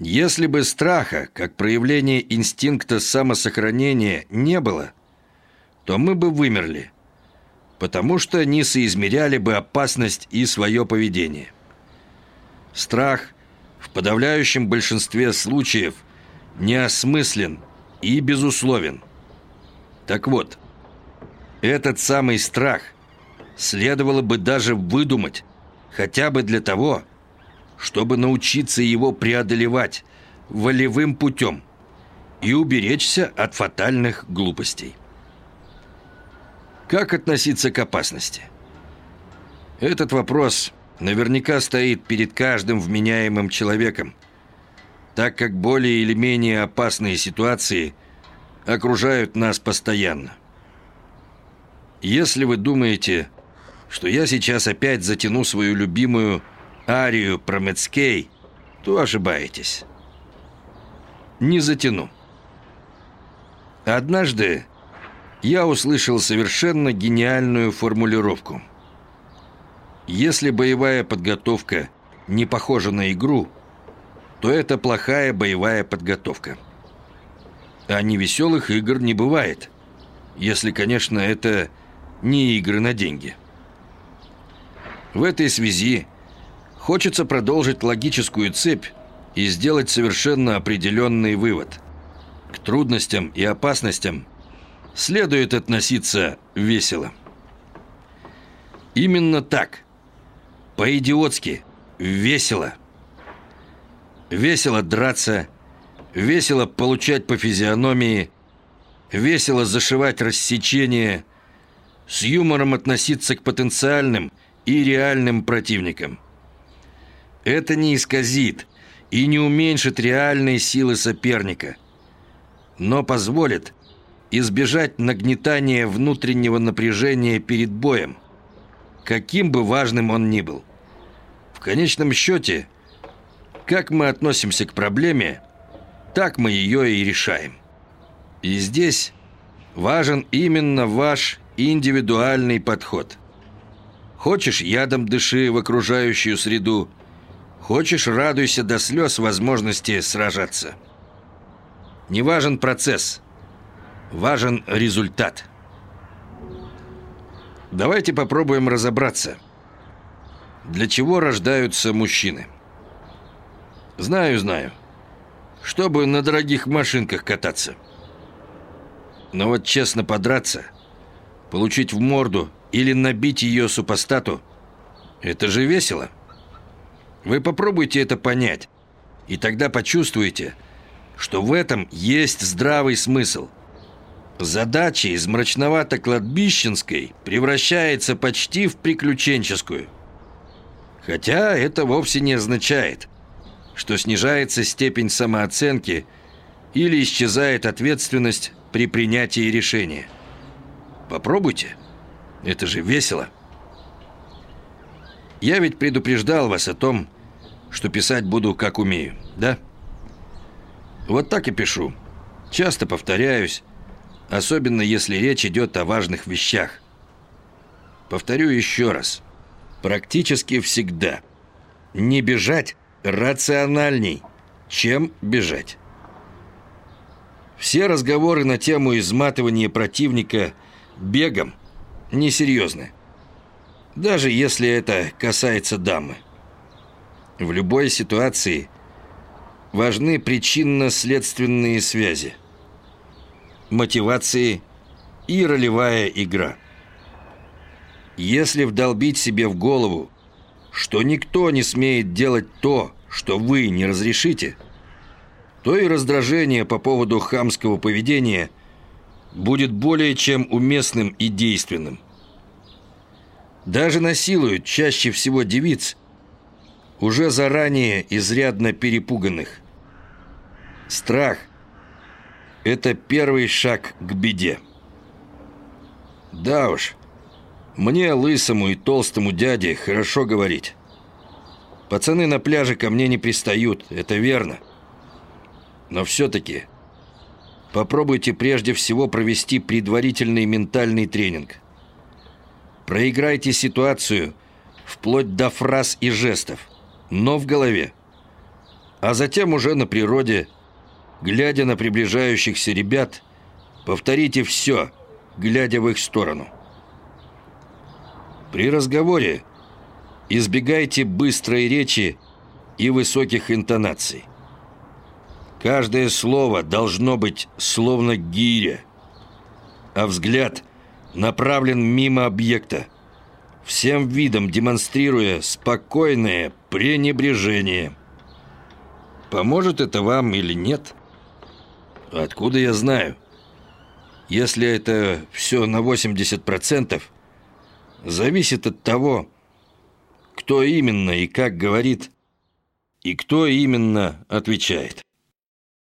Если бы страха, как проявление инстинкта самосохранения, не было, то мы бы вымерли, потому что не соизмеряли бы опасность и свое поведение. Страх в подавляющем большинстве случаев неосмыслен и безусловен. Так вот, этот самый страх следовало бы даже выдумать, хотя бы для того, чтобы научиться его преодолевать волевым путем и уберечься от фатальных глупостей. Как относиться к опасности? Этот вопрос наверняка стоит перед каждым вменяемым человеком, так как более или менее опасные ситуации окружают нас постоянно. Если вы думаете, что я сейчас опять затяну свою любимую арию про Мецкей, то ошибаетесь. Не затяну. Однажды я услышал совершенно гениальную формулировку. Если боевая подготовка не похожа на игру, то это плохая боевая подготовка. А невеселых игр не бывает, если, конечно, это не игры на деньги. В этой связи хочется продолжить логическую цепь и сделать совершенно определенный вывод. К трудностям и опасностям следует относиться весело. Именно так. По-идиотски. Весело. Весело драться, весело получать по физиономии, весело зашивать рассечения, с юмором относиться к потенциальным и реальным противникам. Это не исказит и не уменьшит реальные силы соперника, но позволит избежать нагнетания внутреннего напряжения перед боем, каким бы важным он ни был. В конечном счете, как мы относимся к проблеме, так мы ее и решаем. И здесь важен именно ваш индивидуальный подход. Хочешь, ядом дыши в окружающую среду, хочешь, радуйся до слез возможности сражаться. Не важен процесс, важен результат. Давайте попробуем разобраться. Для чего рождаются мужчины? Знаю, знаю. Чтобы на дорогих машинках кататься. Но вот честно подраться – получить в морду или набить ее супостату – это же весело. Вы попробуйте это понять, и тогда почувствуете, что в этом есть здравый смысл. Задача из мрачновато-кладбищенской превращается почти в приключенческую. Хотя это вовсе не означает, что снижается степень самооценки или исчезает ответственность при принятии решения. Попробуйте. Это же весело. Я ведь предупреждал вас о том, что писать буду как умею, да? Вот так и пишу. Часто повторяюсь, особенно если речь идет о важных вещах. Повторю еще раз. Практически всегда. Не бежать рациональней, чем бежать. Все разговоры на тему изматывания противника – бегом несерьезны. Даже если это касается дамы. В любой ситуации важны причинно-следственные связи, мотивации и ролевая игра. Если вдолбить себе в голову, что никто не смеет делать то, что вы не разрешите, то и раздражение по поводу хамского поведения – будет более чем уместным и действенным. Даже насилуют чаще всего девиц, уже заранее изрядно перепуганных. Страх – это первый шаг к беде. Да уж, мне, лысому и толстому дяде, хорошо говорить. Пацаны на пляже ко мне не пристают, это верно. Но все-таки Попробуйте прежде всего провести предварительный ментальный тренинг. Проиграйте ситуацию вплоть до фраз и жестов, но в голове. А затем уже на природе, глядя на приближающихся ребят, повторите все, глядя в их сторону. При разговоре избегайте быстрой речи и высоких интонаций. Каждое слово должно быть словно гиря, а взгляд направлен мимо объекта, всем видом демонстрируя спокойное пренебрежение. Поможет это вам или нет? Откуда я знаю? Если это все на 80%, зависит от того, кто именно и как говорит, и кто именно отвечает.